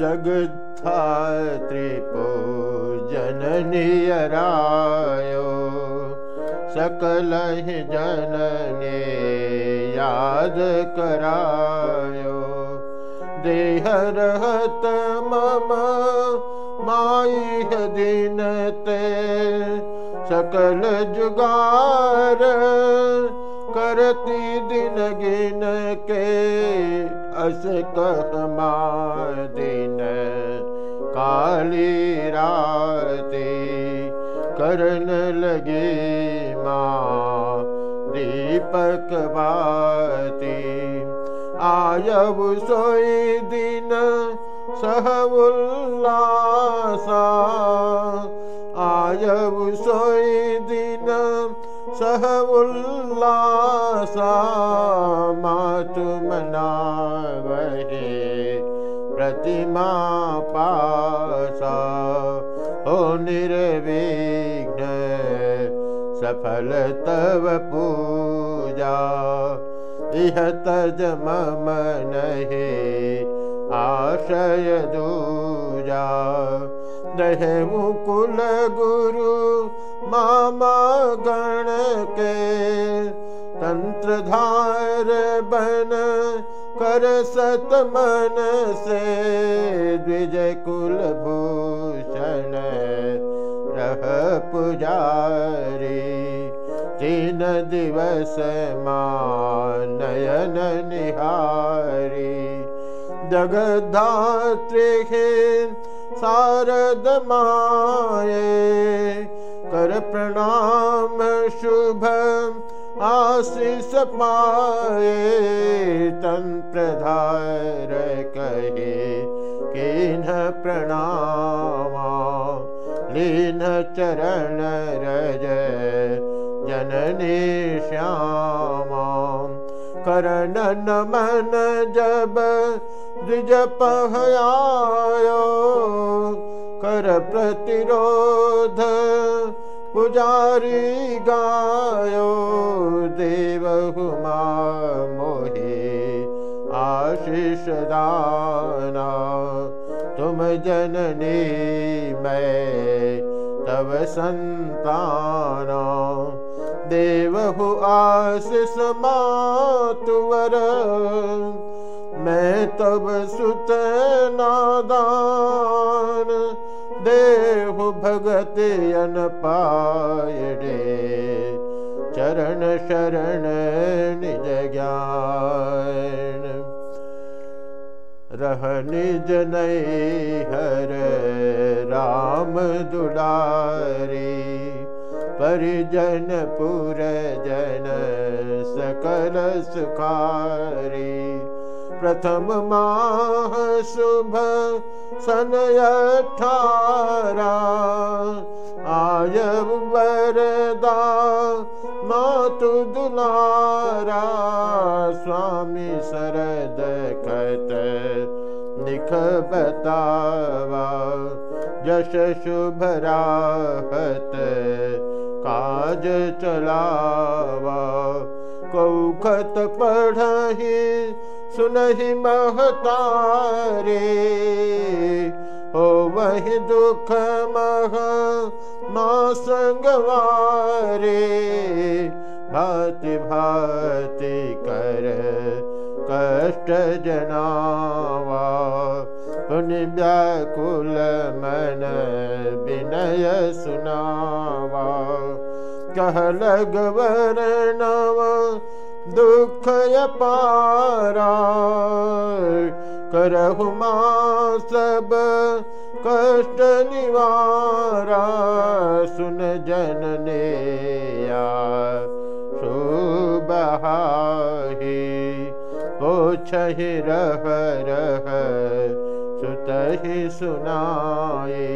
जगत्थात्रिपो जननियरायो सकल जनने याद करायो। देहरहत माई दिनते सकल जुगार करती दिन अस कहमा दिन काली राते करन लगे माँ दीपक बाती आयब सोई दिन सह उल्लासा। आयब सोई दिन सह उल्लासा। मातु मनावहे पासा हो निर्विघ्न सफल तव पूजा। इह तज मम नहे आशय दूजा। दहे मुकुल गुरु मामा गण के तंत्रधार बन कर सत मन से द्विज कुल भूषण रह पुजारी। तीन दिवस नयन निहारी। जगधात्री शारद माये, कर प्रणाम शुभ आशीष पाए तंत्रधार कहे किन प्रणामा लीन चरण रज जननी श्यामा। करण नमन जब द्विज पहयायो कर प्रतिरोध पुजारी गायो देवहुमा मोहे आशीष दाना। तुम जननी मैं, तव संताना। देवहु आशीष मातुवर, मैं तब सुत नादान। देहु भगत अन पायडे। चरण शरण निज ज्ञान। निज नहीं हर राम दुलारी। परिजन पुर जन सकल सुखारी। प्रथम माह शुभ सन अठारा आय वरदा मातु दुलारा। स्वामी शरद कत निख बतावा। जश शुभ राहत काज चलावा। कौखत पढ़ही सुनहि महतारे हो वही दुख मह माँ भाति भाति कर कष्ट जनावा पुनि व्याकुल मन विनय सुनावा। कह लग वर्णव दुख पारा सब कष्ट निवारा। सुन जनने शुभहाही पोछहि रह रह सुतहि सुनाए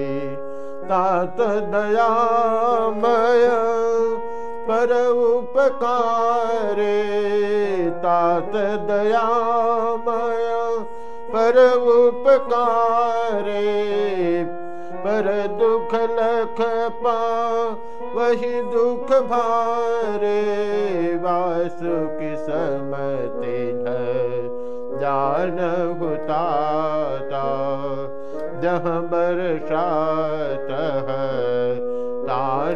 तात दयामय पर उपकारे तात दयामय। पर उपकारे पर दुख लख पा वही दुख भारे। वासु की समति जान हुता जह बरसात तान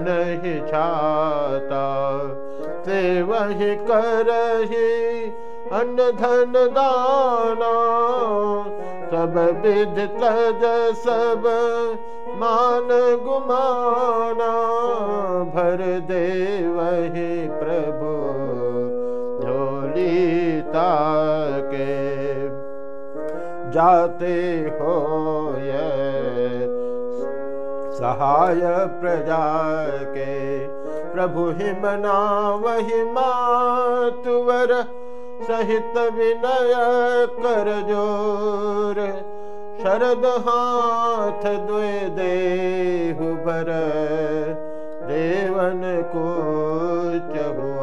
ही छाता से वही करही अन्न धन दाना। सब विध तज सब मान गुमाना। भर दे वही प्रभु झोलीता के। जाते हो सहाय प्रजा के प्रभु ही मना वही मातुवर सहित विनय कर जोर। शरद हाथ द्वे देहु भर देवन को चहु